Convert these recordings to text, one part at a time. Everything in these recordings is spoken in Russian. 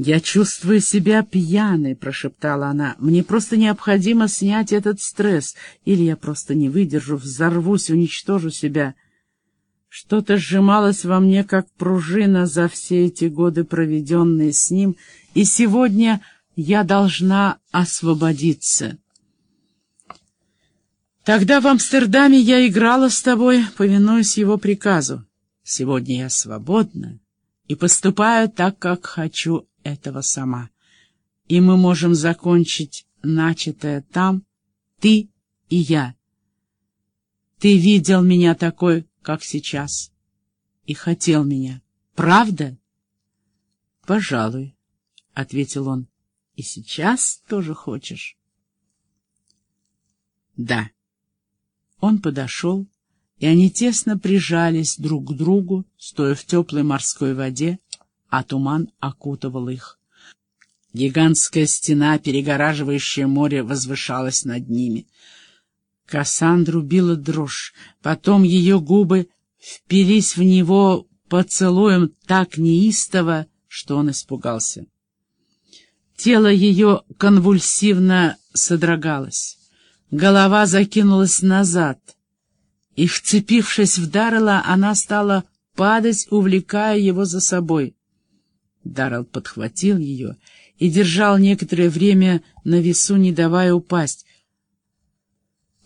«Я чувствую себя пьяной», — прошептала она. «Мне просто необходимо снять этот стресс, или я просто не выдержу, взорвусь, уничтожу себя». Что-то сжималось во мне, как пружина за все эти годы, проведенные с ним, и сегодня я должна освободиться. Тогда в Амстердаме я играла с тобой, повинуясь его приказу. Сегодня я свободна и поступаю так, как хочу этого сама. И мы можем закончить начатое там, ты и я. Ты видел меня такой, как сейчас, и хотел меня. Правда? Пожалуй, — ответил он. И сейчас тоже хочешь? Да. Он подошел, и они тесно прижались друг к другу, стоя в теплой морской воде, а туман окутывал их. Гигантская стена, перегораживающая море, возвышалась над ними. Кассандру била дрожь, потом ее губы впились в него поцелуем так неистово, что он испугался. Тело ее конвульсивно содрогалось. Голова закинулась назад, и, вцепившись в Даррелла, она стала падать, увлекая его за собой. Даррелл подхватил ее и держал некоторое время на весу, не давая упасть.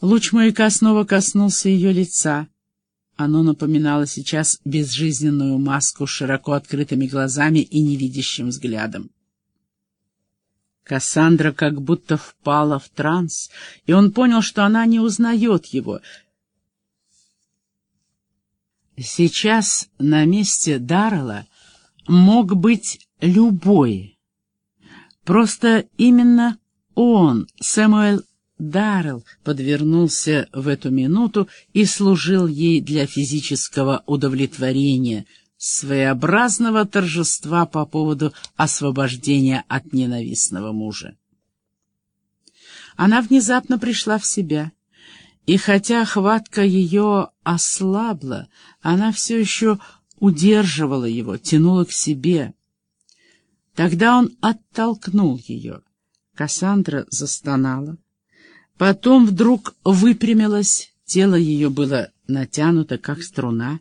Луч маяка снова коснулся ее лица. Оно напоминало сейчас безжизненную маску с широко открытыми глазами и невидящим взглядом. Кассандра как будто впала в транс, и он понял, что она не узнает его. Сейчас на месте Даррелла мог быть любой. Просто именно он, Сэмуэл Даррелл, подвернулся в эту минуту и служил ей для физического удовлетворения — своеобразного торжества по поводу освобождения от ненавистного мужа. Она внезапно пришла в себя, и хотя хватка ее ослабла, она все еще удерживала его, тянула к себе. Тогда он оттолкнул ее. Кассандра застонала. Потом вдруг выпрямилась, тело ее было натянуто, как струна,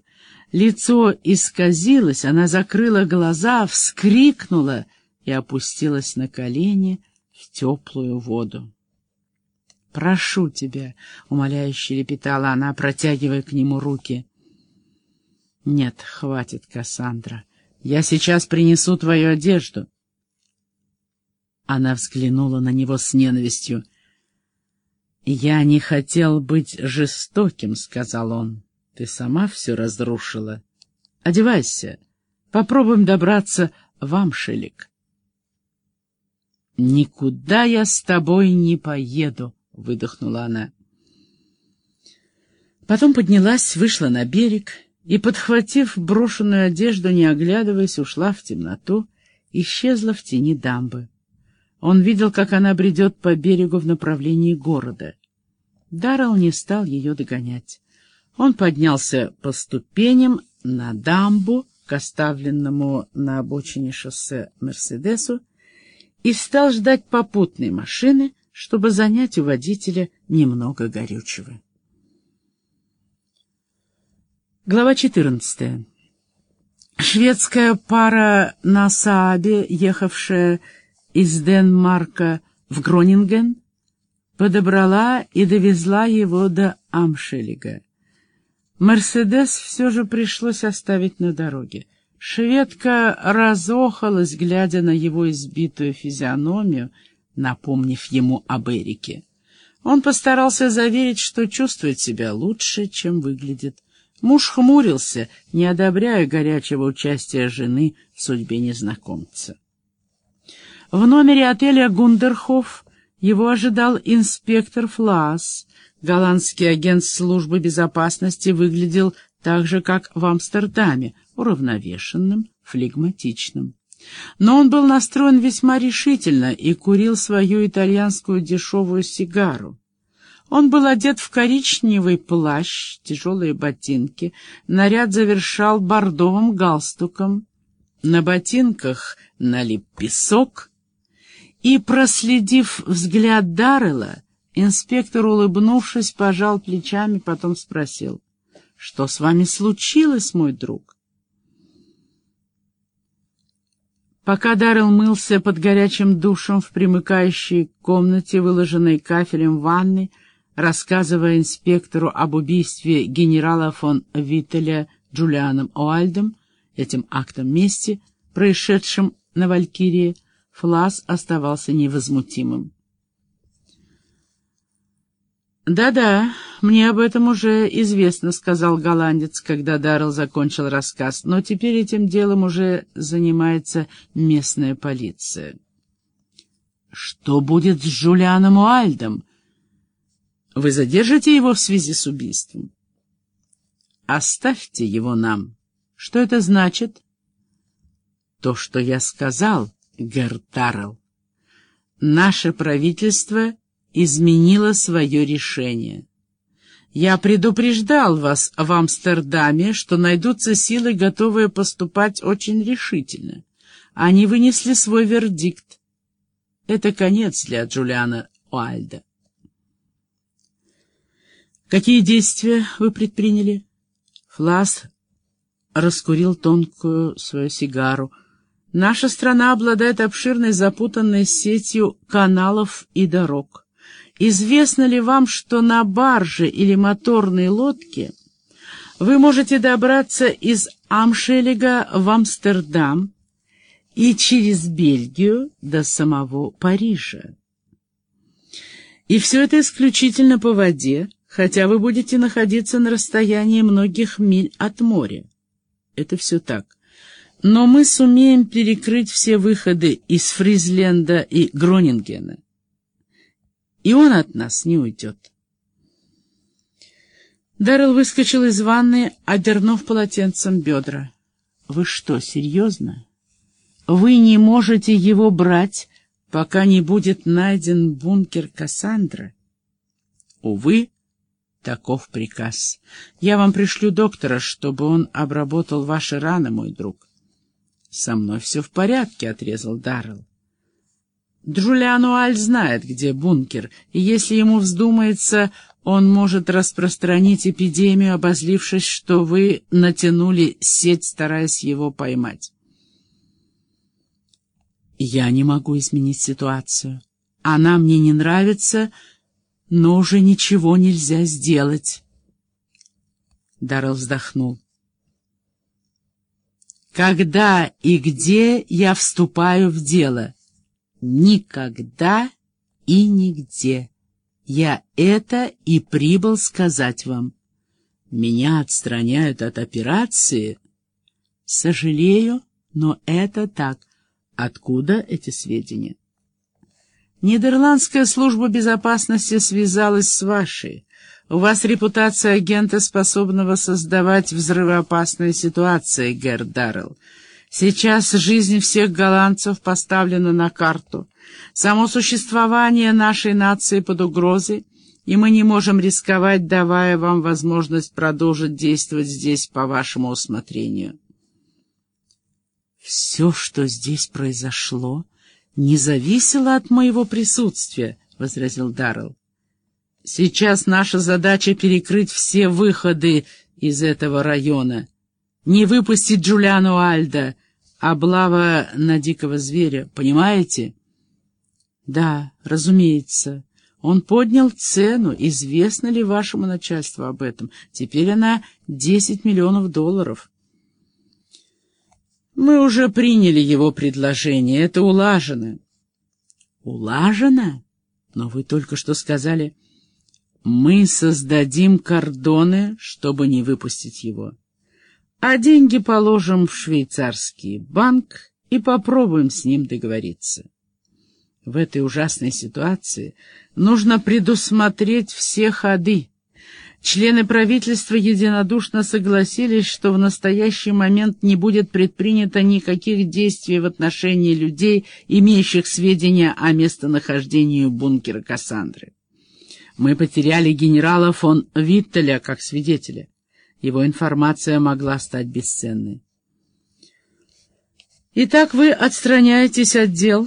Лицо исказилось, она закрыла глаза, вскрикнула и опустилась на колени в теплую воду. «Прошу тебя», — умоляюще лепетала она, протягивая к нему руки. «Нет, хватит, Кассандра. Я сейчас принесу твою одежду». Она взглянула на него с ненавистью. «Я не хотел быть жестоким», — сказал он. Ты сама все разрушила. Одевайся. Попробуем добраться в Амшелик. «Никуда я с тобой не поеду», — выдохнула она. Потом поднялась, вышла на берег и, подхватив брошенную одежду, не оглядываясь, ушла в темноту, исчезла в тени дамбы. Он видел, как она бредет по берегу в направлении города. Даррелл не стал ее догонять. Он поднялся по ступеням на дамбу к оставленному на обочине шоссе «Мерседесу» и стал ждать попутной машины, чтобы занять у водителя немного горючего. Глава 14. Шведская пара на Саабе, ехавшая из Денмарка в Гронинген, подобрала и довезла его до Амшелига. Мерседес все же пришлось оставить на дороге. Шведка разохалась, глядя на его избитую физиономию, напомнив ему об Эрике. Он постарался заверить, что чувствует себя лучше, чем выглядит. Муж хмурился, не одобряя горячего участия жены в судьбе незнакомца. В номере отеля «Гундерхоф» его ожидал инспектор Флаас, Голландский агент службы безопасности выглядел так же, как в Амстердаме, уравновешенным, флегматичным. Но он был настроен весьма решительно и курил свою итальянскую дешевую сигару. Он был одет в коричневый плащ, тяжелые ботинки, наряд завершал бордовым галстуком. На ботинках налип песок, и, проследив взгляд Даррела, инспектор, улыбнувшись, пожал плечами, потом спросил, «Что с вами случилось, мой друг?» Пока Даррелл мылся под горячим душем в примыкающей комнате, выложенной кафелем ванны, рассказывая инспектору об убийстве генерала фон Виттеля Джулианом Оальдом, этим актом мести, происшедшим на Валькирии, Флас оставался невозмутимым. «Да-да, мне об этом уже известно», — сказал голландец, когда Даррелл закончил рассказ, «но теперь этим делом уже занимается местная полиция». «Что будет с Джулианом Уальдом? Вы задержите его в связи с убийством?» «Оставьте его нам. Что это значит?» «То, что я сказал, Гертарл. Наше правительство изменило свое решение. Я предупреждал вас в Амстердаме, что найдутся силы, готовые поступать очень решительно. Они вынесли свой вердикт. Это конец для Джулиана Уальда. Какие действия вы предприняли? Флас раскурил тонкую свою сигару. Наша страна обладает обширной запутанной сетью каналов и дорог. Известно ли вам, что на барже или моторной лодке вы можете добраться из Амшелега в Амстердам и через Бельгию до самого Парижа? И все это исключительно по воде, хотя вы будете находиться на расстоянии многих миль от моря. Это все так. Но мы сумеем перекрыть все выходы из Фризленда и Гронингена. И он от нас не уйдет. Даррелл выскочил из ванны, обернув полотенцем бедра. «Вы что, серьезно? Вы не можете его брать, пока не будет найден бункер Кассандра?» «Увы, таков приказ. Я вам пришлю доктора, чтобы он обработал ваши раны, мой друг». «Со мной все в порядке», — отрезал Даррелл. Джулиану Аль знает, где бункер, и если ему вздумается, он может распространить эпидемию, обозлившись, что вы натянули сеть, стараясь его поймать. Я не могу изменить ситуацию. Она мне не нравится, но уже ничего нельзя сделать. Даррелл вздохнул. Когда и где я вступаю в дело? Никогда и нигде. Я это и прибыл сказать вам. Меня отстраняют от операции. Сожалею, но это так. Откуда эти сведения? Нидерландская служба безопасности связалась с вашей. У вас репутация агента, способного создавать взрывоопасные ситуации, Герр Даррелл. Сейчас жизнь всех голландцев поставлена на карту. Само существование нашей нации под угрозой, и мы не можем рисковать, давая вам возможность продолжить действовать здесь по вашему усмотрению. Все, что здесь произошло, не зависело от моего присутствия, — возразил Даррелл. Сейчас наша задача перекрыть все выходы из этого района. Не выпустить Джулиану Альда, облава на дикого зверя, понимаете? Да, разумеется. Он поднял цену. Известно ли вашему начальству об этом? Теперь она 10 миллионов долларов. Мы уже приняли его предложение. Это улажено. Улажено? Но вы только что сказали... Мы создадим кордоны, чтобы не выпустить его. А деньги положим в швейцарский банк и попробуем с ним договориться. В этой ужасной ситуации нужно предусмотреть все ходы. Члены правительства единодушно согласились, что в настоящий момент не будет предпринято никаких действий в отношении людей, имеющих сведения о местонахождении бункера Кассандры. Мы потеряли генерала фон Виттеля как свидетеля. Его информация могла стать бесценной. Итак, вы отстраняетесь от дел